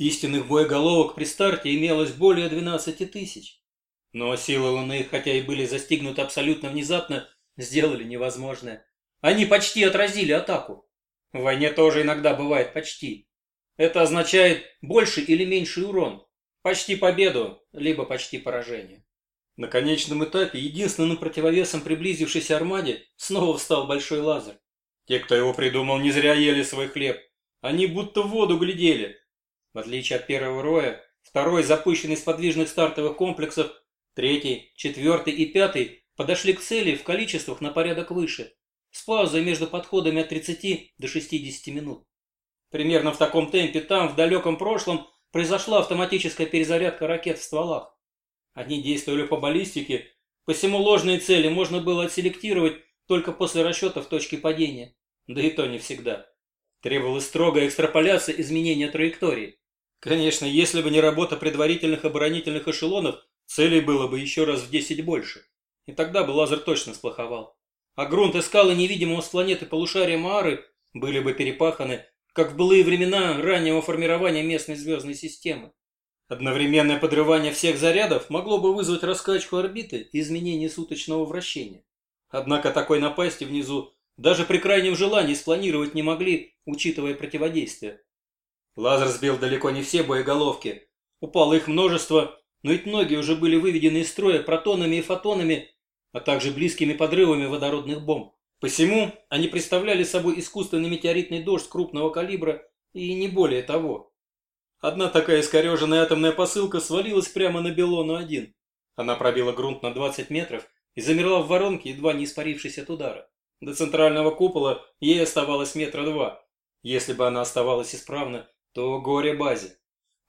Истинных боеголовок при старте имелось более 12 тысяч. Но силы Луны, хотя и были застигнуты абсолютно внезапно, сделали невозможное. Они почти отразили атаку. В войне тоже иногда бывает почти. Это означает больше или меньший урон. Почти победу, либо почти поражение. На конечном этапе единственным противовесом приблизившейся армаде снова встал большой лазер. Те, кто его придумал, не зря ели свой хлеб. Они будто в воду глядели. В отличие от первого роя, второй, запущенный с подвижных стартовых комплексов, третий, четвертый и пятый подошли к цели в количествах на порядок выше, с паузой между подходами от 30 до 60 минут. Примерно в таком темпе там, в далеком прошлом, произошла автоматическая перезарядка ракет в стволах. Они действовали по баллистике, посему ложные цели можно было отселектировать только после расчетов точки падения, да и то не всегда. Требовалась строгая экстраполяция изменения траектории. Конечно, если бы не работа предварительных оборонительных эшелонов, целей было бы еще раз в 10 больше. И тогда бы лазер точно сплоховал. А грунт и скалы невидимого с планеты полушария Маары были бы перепаханы как в былые времена раннего формирования местной звездной системы. Одновременное подрывание всех зарядов могло бы вызвать раскачку орбиты и изменение суточного вращения. Однако такой напасти внизу даже при крайнем желании спланировать не могли, учитывая противодействие. Лазер сбил далеко не все боеголовки. Упало их множество, но ведь многие уже были выведены из строя протонами и фотонами, а также близкими подрывами водородных бомб. Посему они представляли собой искусственный метеоритный дождь крупного калибра и не более того. Одна такая искореженная атомная посылка свалилась прямо на Белону-1. Она пробила грунт на 20 метров и замерла в воронке, едва не испарившись от удара. До центрального купола ей оставалось метра два. Если бы она оставалась исправна, то горе базе.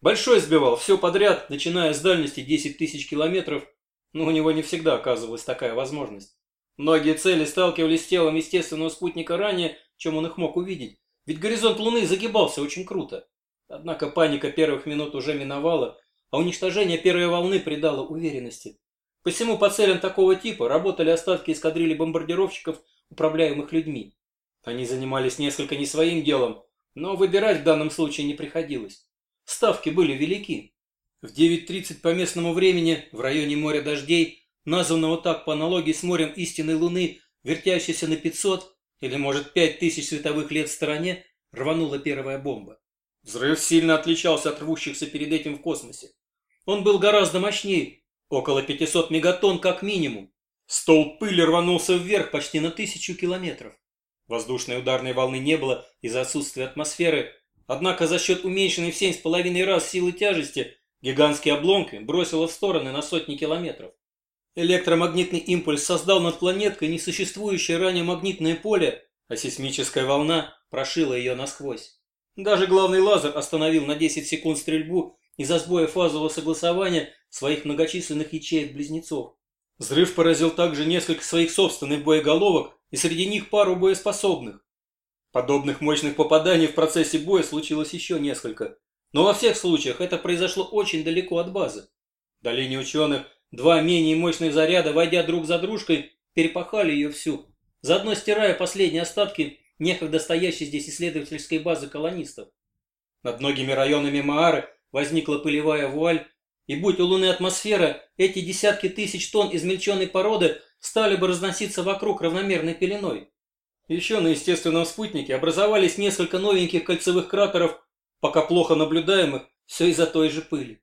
Большой сбивал все подряд, начиная с дальности 10 тысяч километров, но у него не всегда оказывалась такая возможность. Многие цели сталкивались с телом естественного спутника ранее, чем он их мог увидеть, ведь горизонт Луны загибался очень круто. Однако паника первых минут уже миновала, а уничтожение первой волны придало уверенности. Посему по целям такого типа работали остатки эскадрильи бомбардировщиков, управляемых людьми. Они занимались несколько не своим делом, но выбирать в данном случае не приходилось. Ставки были велики. В 9.30 по местному времени в районе моря дождей названного так по аналогии с морем истинной Луны, вертящейся на 500 или, может, 5000 световых лет в стороне, рванула первая бомба. Взрыв сильно отличался от рвущихся перед этим в космосе. Он был гораздо мощнее, около 500 мегатонн как минимум. Столб пыли рванулся вверх почти на тысячу километров. Воздушной ударной волны не было из-за отсутствия атмосферы, однако за счет уменьшенной в 7,5 раз силы тяжести гигантские обломки бросило в стороны на сотни километров. Электромагнитный импульс создал над планеткой несуществующее ранее магнитное поле, а сейсмическая волна прошила ее насквозь. Даже главный лазер остановил на 10 секунд стрельбу из-за сбоя фазового согласования своих многочисленных ячеек-близнецов. Взрыв поразил также несколько своих собственных боеголовок и среди них пару боеспособных. Подобных мощных попаданий в процессе боя случилось еще несколько, но во всех случаях это произошло очень далеко от базы. В долине ученых Два менее мощных заряда, войдя друг за дружкой, перепахали ее всю, заодно стирая последние остатки некогда стоящей здесь исследовательской базы колонистов. Над многими районами Маары возникла пылевая вуаль, и будь у Луны атмосфера, эти десятки тысяч тонн измельченной породы стали бы разноситься вокруг равномерной пеленой. Еще на естественном спутнике образовались несколько новеньких кольцевых кратеров, пока плохо наблюдаемых, все из-за той же пыли.